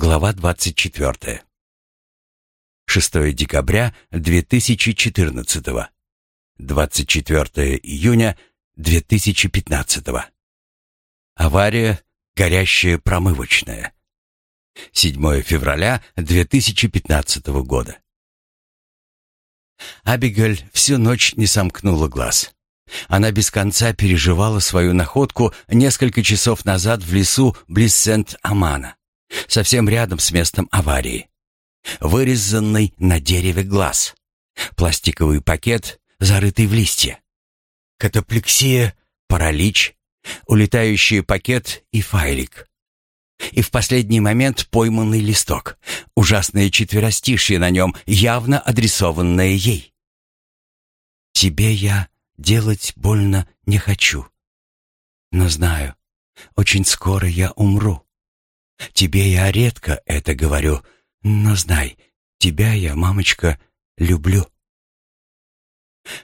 Глава 24. 6 декабря 2014. 24 июня 2015. Авария, горящая промывочная. 7 февраля 2015 года. Абигель всю ночь не сомкнула глаз. Она без конца переживала свою находку несколько часов назад в лесу близ Сент-Амана, совсем рядом с местом аварии. Вырезанный на дереве глаз. Пластиковый пакет, зарытый в листья. Катаплексия, паралич, улетающий пакет и файлик. И в последний момент пойманный листок. Ужасное четверостишье на нем, явно адресованное ей. «Тебе я делать больно не хочу. Но знаю, очень скоро я умру. Тебе я редко это говорю, но знай, тебя я, мамочка, люблю».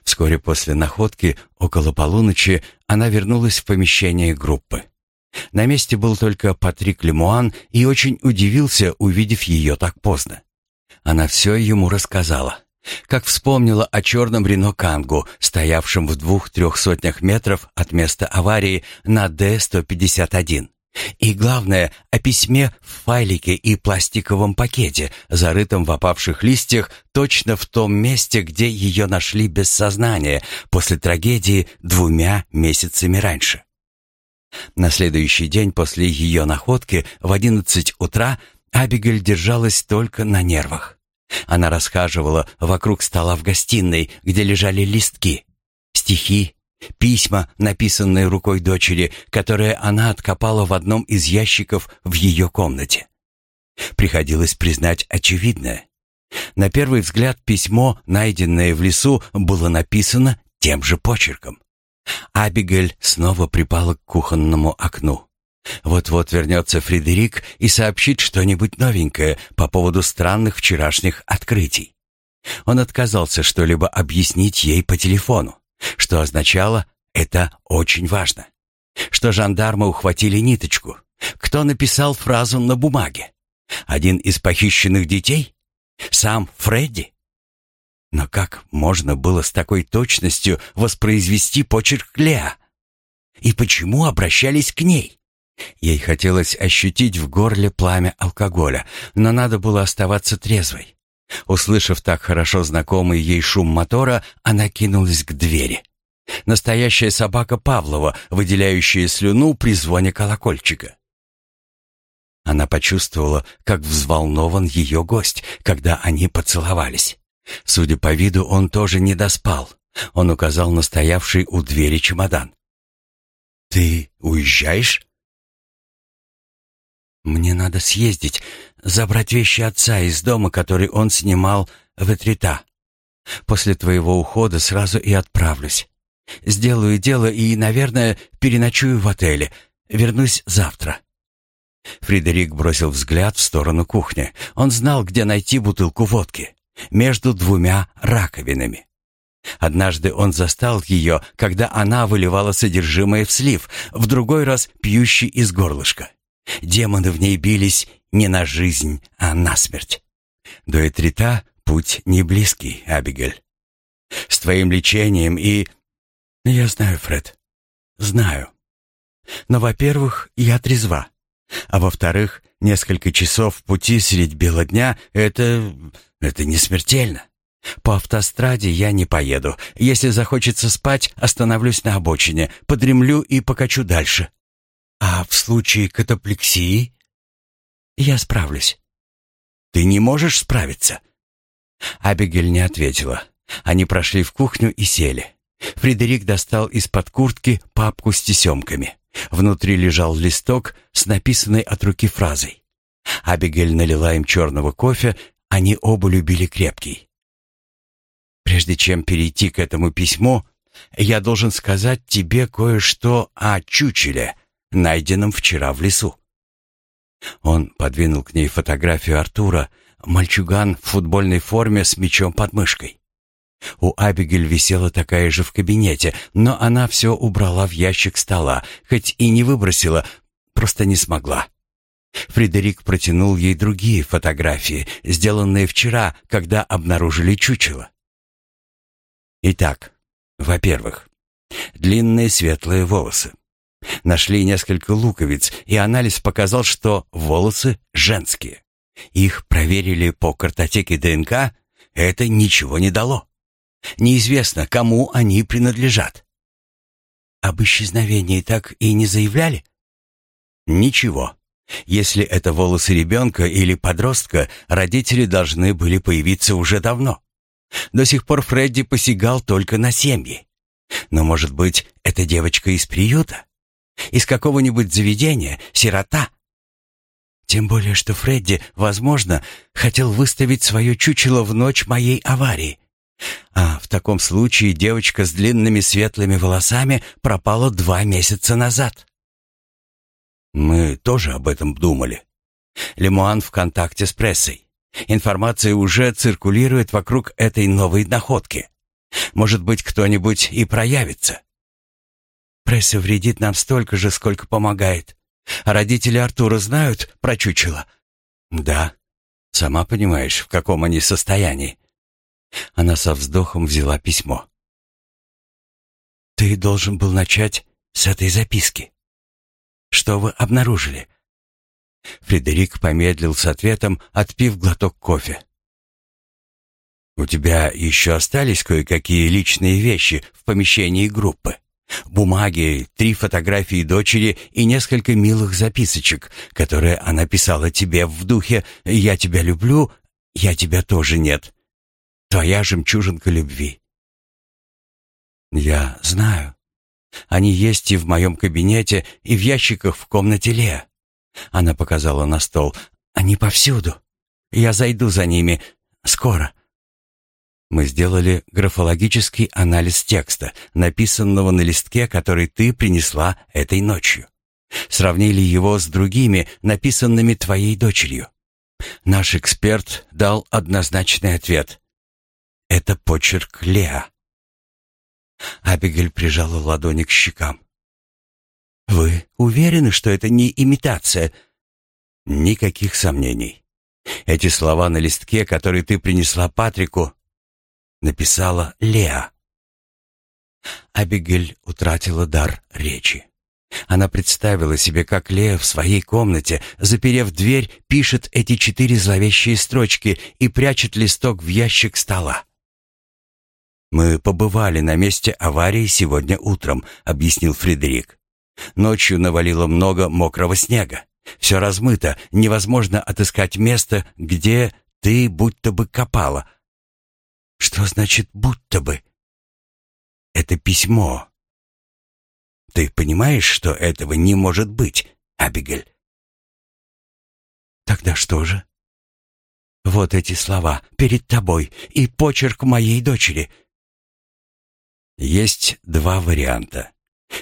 Вскоре после находки, около полуночи, она вернулась в помещение группы. На месте был только Патрик Лемуан и очень удивился, увидев ее так поздно. Она все ему рассказала. Как вспомнила о черном Рено Кангу, стоявшем в двух-трех сотнях метров от места аварии на Д-151. И главное, о письме в файлике и пластиковом пакете, зарытом в опавших листьях, точно в том месте, где ее нашли без сознания после трагедии двумя месяцами раньше. На следующий день после ее находки в одиннадцать утра Абигель держалась только на нервах. Она расхаживала вокруг стола в гостиной, где лежали листки, стихи, письма, написанные рукой дочери, которые она откопала в одном из ящиков в ее комнате. Приходилось признать очевидное. На первый взгляд письмо, найденное в лесу, было написано тем же почерком. Абигель снова припала к кухонному окну. Вот-вот вернется Фредерик и сообщит что-нибудь новенькое по поводу странных вчерашних открытий. Он отказался что-либо объяснить ей по телефону, что означало «это очень важно». Что жандармы ухватили ниточку. Кто написал фразу на бумаге? Один из похищенных детей? Сам Фредди? Но как можно было с такой точностью воспроизвести почерк Леа? И почему обращались к ней? Ей хотелось ощутить в горле пламя алкоголя, но надо было оставаться трезвой. Услышав так хорошо знакомый ей шум мотора, она кинулась к двери. Настоящая собака Павлова, выделяющая слюну при звоне колокольчика. Она почувствовала, как взволнован ее гость, когда они поцеловались. Судя по виду, он тоже не доспал. Он указал на стоявший у двери чемодан. «Ты уезжаешь?» «Мне надо съездить, забрать вещи отца из дома, который он снимал в Этрита. После твоего ухода сразу и отправлюсь. Сделаю дело и, наверное, переночую в отеле. Вернусь завтра». Фредерик бросил взгляд в сторону кухни. Он знал, где найти бутылку водки между двумя раковинами. Однажды он застал ее, когда она выливала содержимое в слив, в другой раз пьющий из горлышка. Демоны в ней бились не на жизнь, а на смерть. До Этрита путь не близкий, Абигель. С твоим лечением и... Я знаю, Фред, знаю. Но, во-первых, я трезва. А во-вторых, несколько часов пути средь бела дня — это... это не смертельно. По автостраде я не поеду. Если захочется спать, остановлюсь на обочине, подремлю и покачу дальше. А в случае катаплексии? Я справлюсь. Ты не можешь справиться? Абигель не ответила. Они прошли в кухню и сели. Фредерик достал из-под куртки папку с тесемками. Внутри лежал листок с написанной от руки фразой. Абигель налила им черного кофе, они оба любили крепкий. «Прежде чем перейти к этому письму, я должен сказать тебе кое-что о чучеле, найденном вчера в лесу». Он подвинул к ней фотографию Артура, мальчуган в футбольной форме с мячом под мышкой. У Абигель висела такая же в кабинете, но она все убрала в ящик стола, хоть и не выбросила, просто не смогла. Фредерик протянул ей другие фотографии, сделанные вчера, когда обнаружили чучело. Итак, во-первых, длинные светлые волосы. Нашли несколько луковиц, и анализ показал, что волосы женские. Их проверили по картотеке ДНК, это ничего не дало. Неизвестно, кому они принадлежат. Об исчезновении так и не заявляли? Ничего. Если это волосы ребенка или подростка, родители должны были появиться уже давно. До сих пор Фредди посягал только на семьи. Но, может быть, это девочка из приюта? Из какого-нибудь заведения, сирота? Тем более, что Фредди, возможно, хотел выставить свое чучело в ночь моей аварии. А в таком случае девочка с длинными светлыми волосами пропала два месяца назад. Мы тоже об этом думали. Лемуан в контакте с прессой. Информация уже циркулирует вокруг этой новой находки. Может быть, кто-нибудь и проявится. Пресса вредит нам столько же, сколько помогает. А родители Артура знают про чучело? Да. Сама понимаешь, в каком они состоянии. Она со вздохом взяла письмо. Ты должен был начать с этой записки. Что вы обнаружили? Фредерик помедлил с ответом, отпив глоток кофе. «У тебя еще остались кое-какие личные вещи в помещении группы?» Бумаги, три фотографии дочери и несколько милых записочек, которые она писала тебе в духе «Я тебя люблю, я тебя тоже нет». Твоя жемчужинка любви. Я знаю. Они есть и в моем кабинете, и в ящиках в комнате Леа. Она показала на стол. Они повсюду. Я зайду за ними. Скоро. Мы сделали графологический анализ текста, написанного на листке, который ты принесла этой ночью. Сравнили его с другими, написанными твоей дочерью. Наш эксперт дал однозначный ответ. Это почерк Леа. Абигель прижала ладони к щекам. «Вы уверены, что это не имитация?» «Никаких сомнений. Эти слова на листке, который ты принесла Патрику, написала Леа. Абигель утратила дар речи. Она представила себе, как Леа в своей комнате, заперев дверь, пишет эти четыре зловещие строчки и прячет листок в ящик стола. «Мы побывали на месте аварии сегодня утром», — объяснил Фредерик. «Ночью навалило много мокрого снега. Все размыто, невозможно отыскать место, где ты будто бы копала, что значит «будто бы»? Это письмо. Ты понимаешь, что этого не может быть, Абигель? Тогда что же? Вот эти слова перед тобой и почерк моей дочери. Есть два варианта.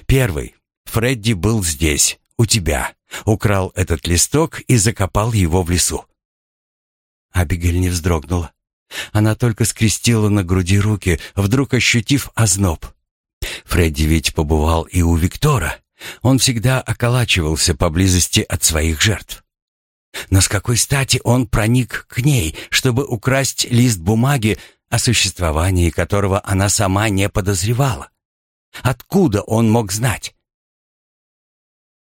Первый. Фредди был здесь, у тебя, украл этот листок и закопал его в лесу. Абигель не вздрогнула. Она только скрестила на груди руки, вдруг ощутив озноб. Фредди ведь побывал и у Виктора. Он всегда околачивался поблизости от своих жертв. Но с какой стати он проник к ней, чтобы украсть лист бумаги, о существовании которого она сама не подозревала? Откуда он мог знать?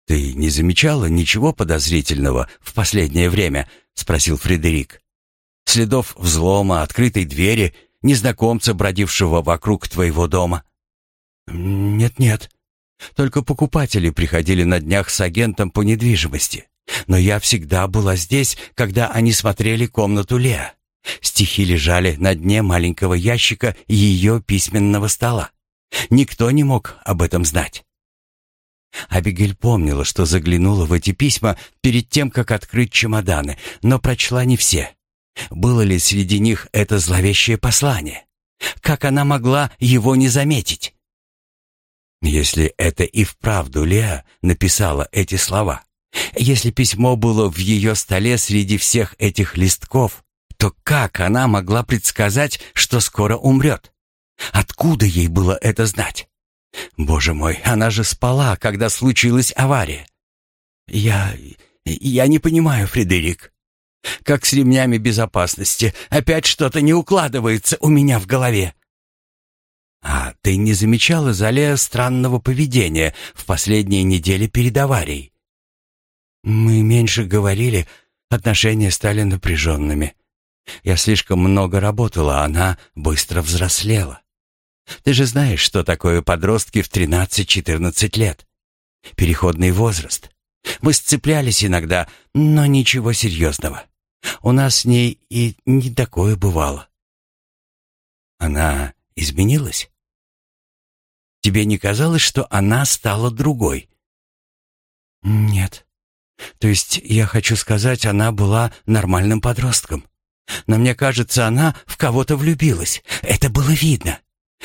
«Ты не замечала ничего подозрительного в последнее время?» — спросил Фредерик. Следов взлома, открытой двери, незнакомца, бродившего вокруг твоего дома? Нет-нет. Только покупатели приходили на днях с агентом по недвижимости. Но я всегда была здесь, когда они смотрели комнату Леа. Стихи лежали на дне маленького ящика ее письменного стола. Никто не мог об этом знать. Абигель помнила, что заглянула в эти письма перед тем, как открыть чемоданы, но прочла не все. Было ли среди них это зловещее послание? Как она могла его не заметить? Если это и вправду Леа написала эти слова, если письмо было в ее столе среди всех этих листков, то как она могла предсказать, что скоро умрет? Откуда ей было это знать? Боже мой, она же спала, когда случилась авария. Я... Я не понимаю, Фредерик. Как с ремнями безопасности. Опять что-то не укладывается у меня в голове. А ты не замечала за Лео странного поведения в последние недели перед аварией? Мы меньше говорили, отношения стали напряженными. Я слишком много работала, она быстро взрослела. Ты же знаешь, что такое подростки в 13-14 лет. Переходный возраст. Мы сцеплялись иногда, но ничего серьезного. У нас с ней и не такое бывало. Она изменилась? Тебе не казалось, что она стала другой? Нет. То есть, я хочу сказать, она была нормальным подростком. Но мне кажется, она в кого-то влюбилась. Это было видно.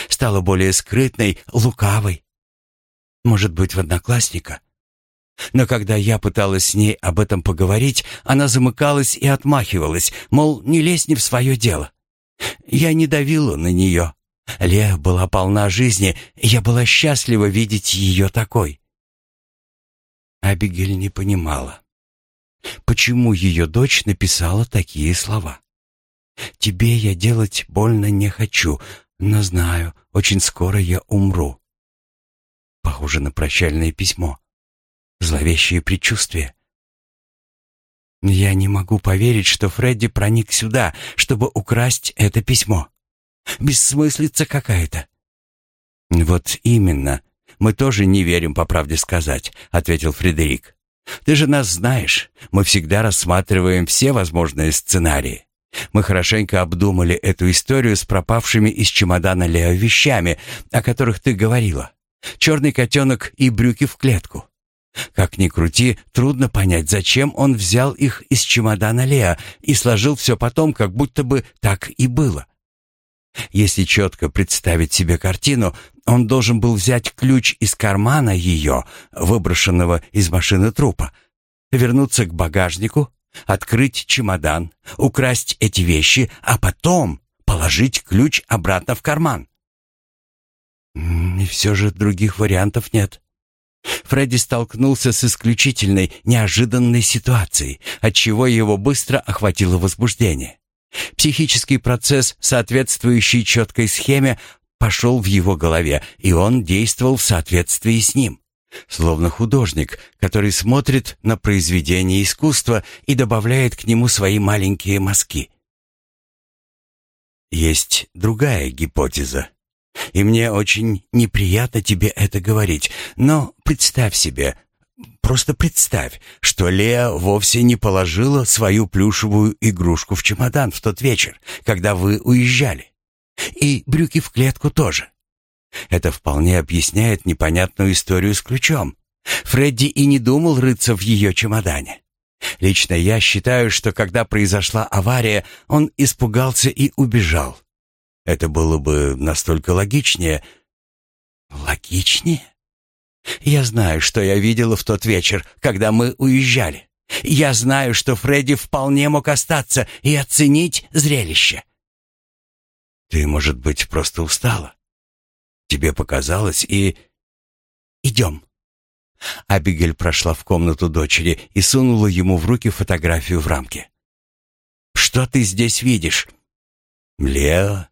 Стала более скрытной, лукавой. Может быть, в одноклассника? Но когда я пыталась с ней об этом поговорить, она замыкалась и отмахивалась, мол, не лезь не в свое дело. Я не давила на нее. Лея была полна жизни, я была счастлива видеть ее такой. Абигель не понимала, почему ее дочь написала такие слова. «Тебе я делать больно не хочу, но знаю, очень скоро я умру». Похоже на прощальное письмо зловещие предчувствия. Я не могу поверить, что Фредди проник сюда, чтобы украсть это письмо. Бессмыслица какая-то. Вот именно. Мы тоже не верим, по правде сказать, ответил Фредерик. Ты же нас знаешь. Мы всегда рассматриваем все возможные сценарии. Мы хорошенько обдумали эту историю с пропавшими из чемодана Лео вещами, о которых ты говорила. Черный котенок и брюки в клетку. Как ни крути, трудно понять, зачем он взял их из чемодана Леа и сложил все потом, как будто бы так и было. Если четко представить себе картину, он должен был взять ключ из кармана ее, выброшенного из машины трупа, вернуться к багажнику, открыть чемодан, украсть эти вещи, а потом положить ключ обратно в карман. И все же других вариантов нет. Фредди столкнулся с исключительной, неожиданной ситуацией, отчего его быстро охватило возбуждение. Психический процесс, соответствующий четкой схеме, пошел в его голове, и он действовал в соответствии с ним. Словно художник, который смотрит на произведение искусства и добавляет к нему свои маленькие мазки. Есть другая гипотеза, и мне очень неприятно тебе это говорить, но представь себе, просто представь, что Леа вовсе не положила свою плюшевую игрушку в чемодан в тот вечер, когда вы уезжали. И брюки в клетку тоже. Это вполне объясняет непонятную историю с ключом. Фредди и не думал рыться в ее чемодане. Лично я считаю, что когда произошла авария, он испугался и убежал. Это было бы настолько логичнее. Логичнее? Я знаю, что я видела в тот вечер, когда мы уезжали. Я знаю, что Фредди вполне мог остаться и оценить зрелище. Ты, может быть, просто устала? Тебе показалось и... Идем. Абигель прошла в комнату дочери и сунула ему в руки фотографию в рамке. «Что ты здесь видишь?» «Лео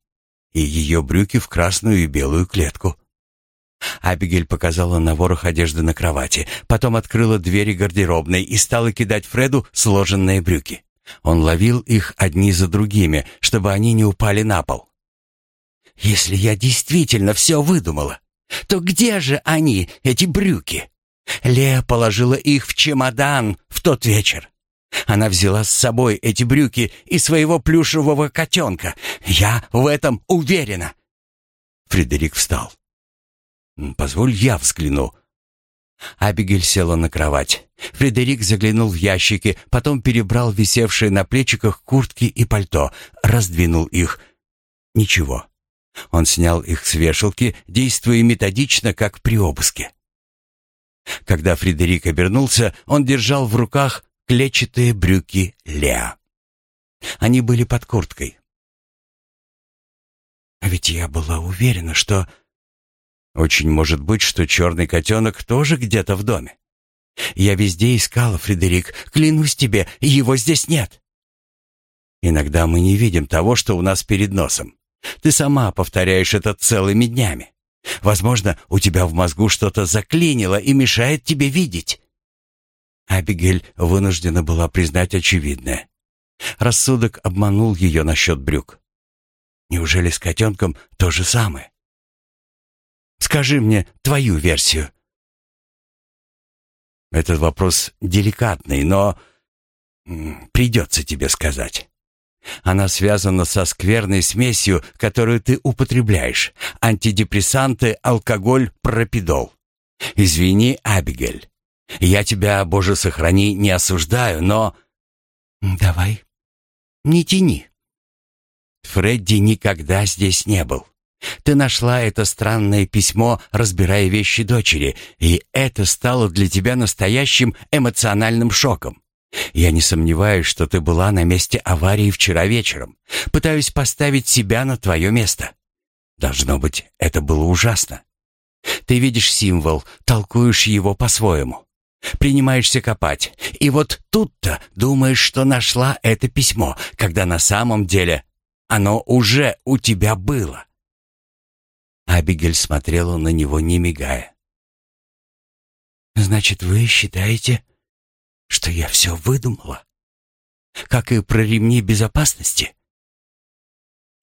и ее брюки в красную и белую клетку. Абигель показала на ворох одежды на кровати, потом открыла двери гардеробной и стала кидать Фреду сложенные брюки. Он ловил их одни за другими, чтобы они не упали на пол. «Если я действительно все выдумала, то где же они, эти брюки?» Лея положила их в чемодан в тот вечер. Она взяла с собой эти брюки и своего плюшевого котенка. Я в этом уверена. Фредерик встал. «Позволь я взгляну». Абигель села на кровать. Фредерик заглянул в ящики, потом перебрал висевшие на плечиках куртки и пальто, раздвинул их. Ничего. Он снял их с вешалки, действуя методично, как при обыске. Когда Фредерик обернулся, он держал в руках клетчатые брюки Леа. Они были под курткой. А ведь я была уверена, что... Очень может быть, что черный котенок тоже где-то в доме. Я везде искала, Фредерик. Клянусь тебе, его здесь нет. Иногда мы не видим того, что у нас перед носом. Ты сама повторяешь это целыми днями. Возможно, у тебя в мозгу что-то заклинило и мешает тебе видеть. Абигель вынуждена была признать очевидное. Рассудок обманул ее насчет брюк. Неужели с котенком то же самое? Скажи мне твою версию. Этот вопрос деликатный, но придется тебе сказать. Она связана со скверной смесью, которую ты употребляешь. Антидепрессанты, алкоголь, пропидол. Извини, Абигель. Я тебя, Боже сохрани, не осуждаю, но... Давай, не тяни. Фредди никогда здесь не был. Ты нашла это странное письмо, разбирая вещи дочери, и это стало для тебя настоящим эмоциональным шоком. Я не сомневаюсь, что ты была на месте аварии вчера вечером. Пытаюсь поставить себя на твое место. Должно быть, это было ужасно. Ты видишь символ, толкуешь его по-своему. Принимаешься копать. И вот тут-то думаешь, что нашла это письмо, когда на самом деле оно уже у тебя было. Абигель смотрела на него, не мигая. «Значит, вы считаете, что я все выдумала? Как и про ремни безопасности?»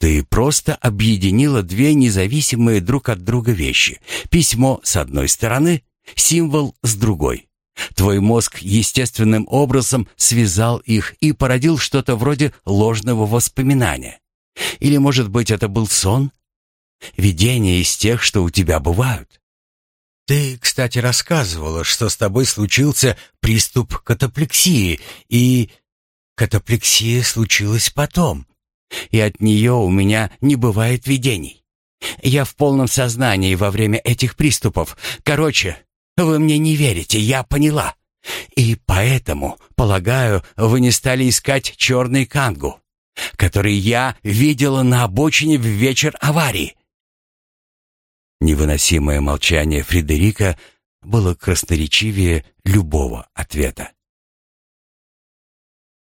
Ты просто объединила две независимые друг от друга вещи. Письмо с одной стороны, символ с другой. Твой мозг естественным образом связал их и породил что-то вроде ложного воспоминания. Или, может быть, это был сон? Видение из тех, что у тебя бывают. Ты, кстати, рассказывала, что с тобой случился приступ катаплексии, и катаплексия случилась потом. И от нее у меня не бывает видений. Я в полном сознании во время этих приступов. Короче, вы мне не верите, я поняла. И поэтому, полагаю, вы не стали искать черный кангу, который я видела на обочине в вечер аварии. Невыносимое молчание Фредерика было красноречивее любого ответа.